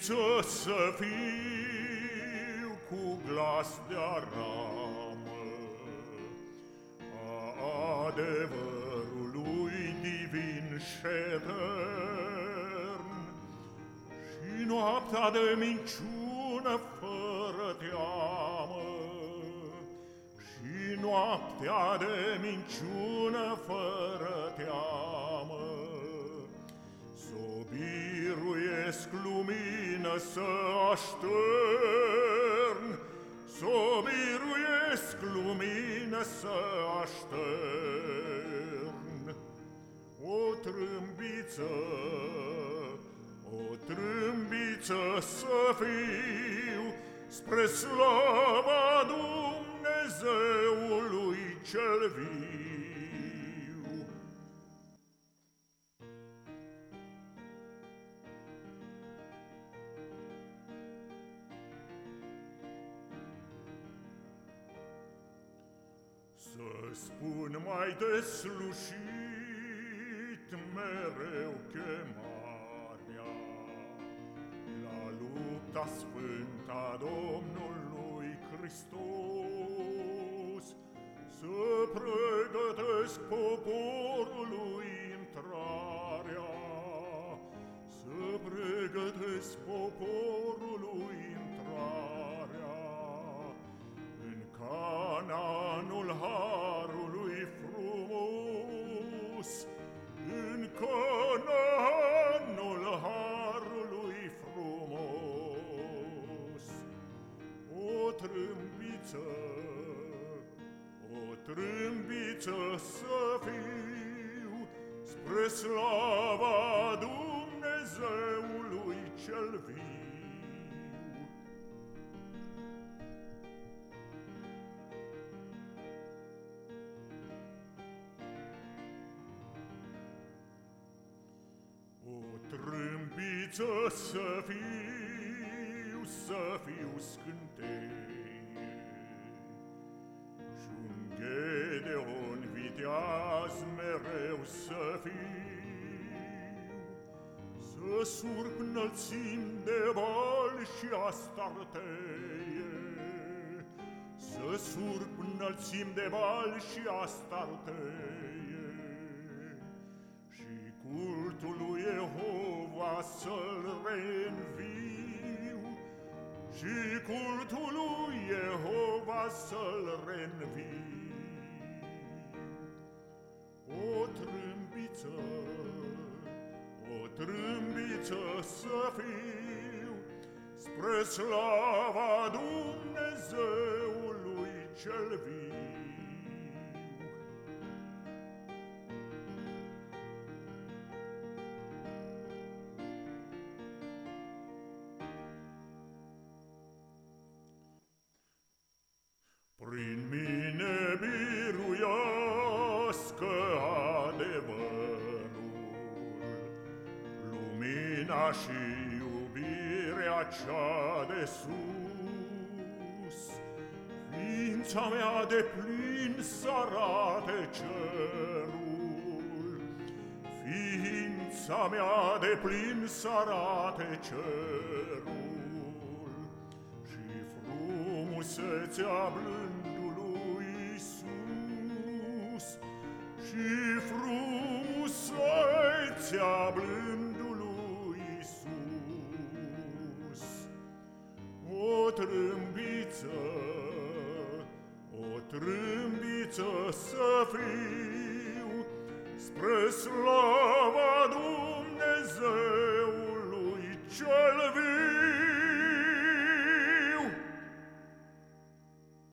trâmbiță să fiu cu glas de aramă. A adevărului divin și șetern și noaptea de minciună fără teamă și noaptea de minciună fără teamă biruiesc lumină să aștern, S-o biruiesc lumină să aștern. O trâmbiță, o trâmbiță să fiu Spre slava Dumnezeului cel viu. Să spun mai deslușit mereu chemarea La lupta sfânta Domnului Hristos trâmbiță, o trâmbiță să fiu spre slava Dumnezeului cel viu. trâmbiță să fiu, să fiu scânteie Să surp înălțim de bal și astarteie. Să surp înălțim de bal și astarteie. Și cultul lui Jehova să-l reînviu, Și cultul lui Jehova să-l reînviu. O să fiu, Spre slava Dumnezeului cel viu. Prin mine și iubirea cea de sus. Ființa mea de plin să arate cerul, Ființa mea de plin să arate cerul, frumusețea blândului trâmbiță, o trâmbiță să fiu spre slava